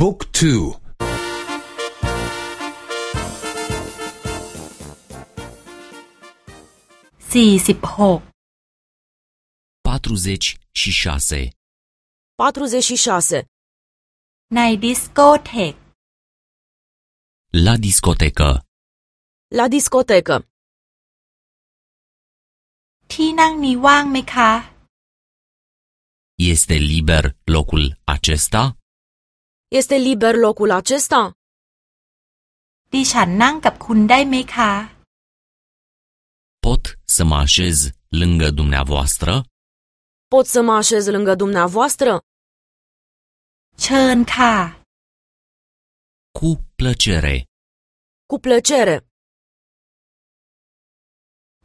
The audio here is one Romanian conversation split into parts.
บุ๊กทูสี่สิบหก patruzeci și șase, 46. ในดิสโกเทก la discotecă, La discotecă. ที่นั่งนี้ว่างไหมคะ este liber locul acesta? Este liber locul acesta? ดิฉันนั่งกับคุณได้ไหมคะ Pot să mă așez lângă dumneavoastră? Pot să mă așez lângă dumneavoastră? เชิญค่ะ Cu plăcere. Cu plăcere.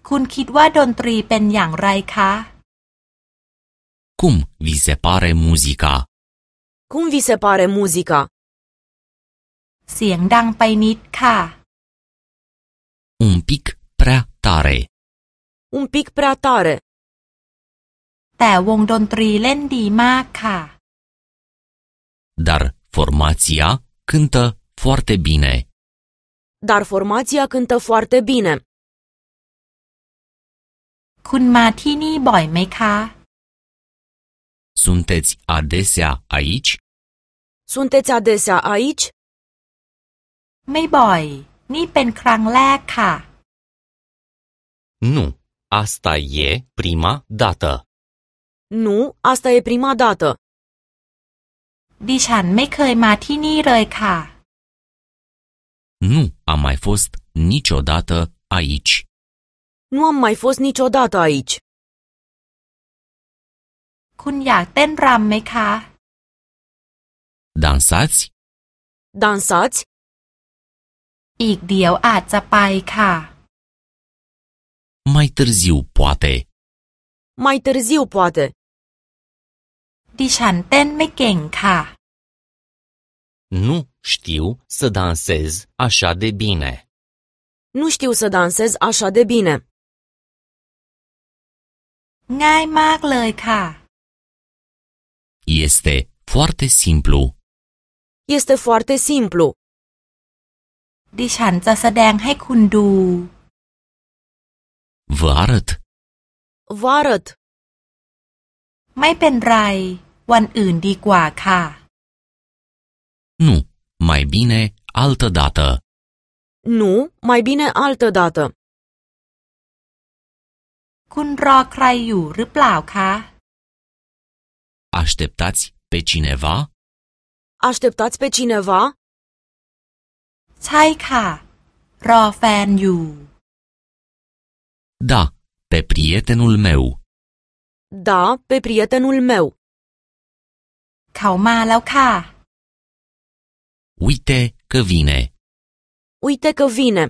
คุณคิดว่าดนตรีเป็นอย่างไรคะ Cum vi se pare muzica? Cum vi se pare muzica? เสียงดังไปนิดค่ะ Un pic prea tare, Un pic prea tare. แต่วงดนตรีเล่นดีมากค่ะ dar formația cântă foarte bine. Dar formația cântă foarte bine. คุณมาที่นี่บ่อยไหมคะ Sunteți adesea aici? Sunteți adesea aici? ไม่บ่อย นี่เป็นครั้งแรกค่ะ Nu, asta e prima dată. Nu, asta e prima dată. ดิฉันไม่เคยมาที่นี่เลยค่ะ Nu am mai fost niciodată aici. Nu am mai fost niciodată aici. คุณอยากเต้นรำไหมคะ Dansați? Dansați? อีกเดี๋ยวอาจจะไปค่ะ Mai târziu, poate. Mai târziu, poate. ดิฉันเต้นไม่เก่งค่ะ Nu știu să dansez așa de bine. Nu știu să dansez așa de bine. ง่ายมากเลยค่ะ Este foarte simplu. Este foarte simplu. ดิฉันจะแสดงให้คุณดู Vă arăt. Vă arăt. ไม่เป็นไร วันอื่นดีกว่าค่ะ Nu, mai bine altă dată. Nu, mai bine altă dată. คุณรอใครอยู่หรือเปล่าคะ Așteptați pe cineva? Așteptați pe cineva? ใช่ค่ะ รอแฟนอยู่ Da, pe prietenul meu. Da, pe prietenul meu. เขามาแล้วค่ะ Uite că vine. Uite că vine.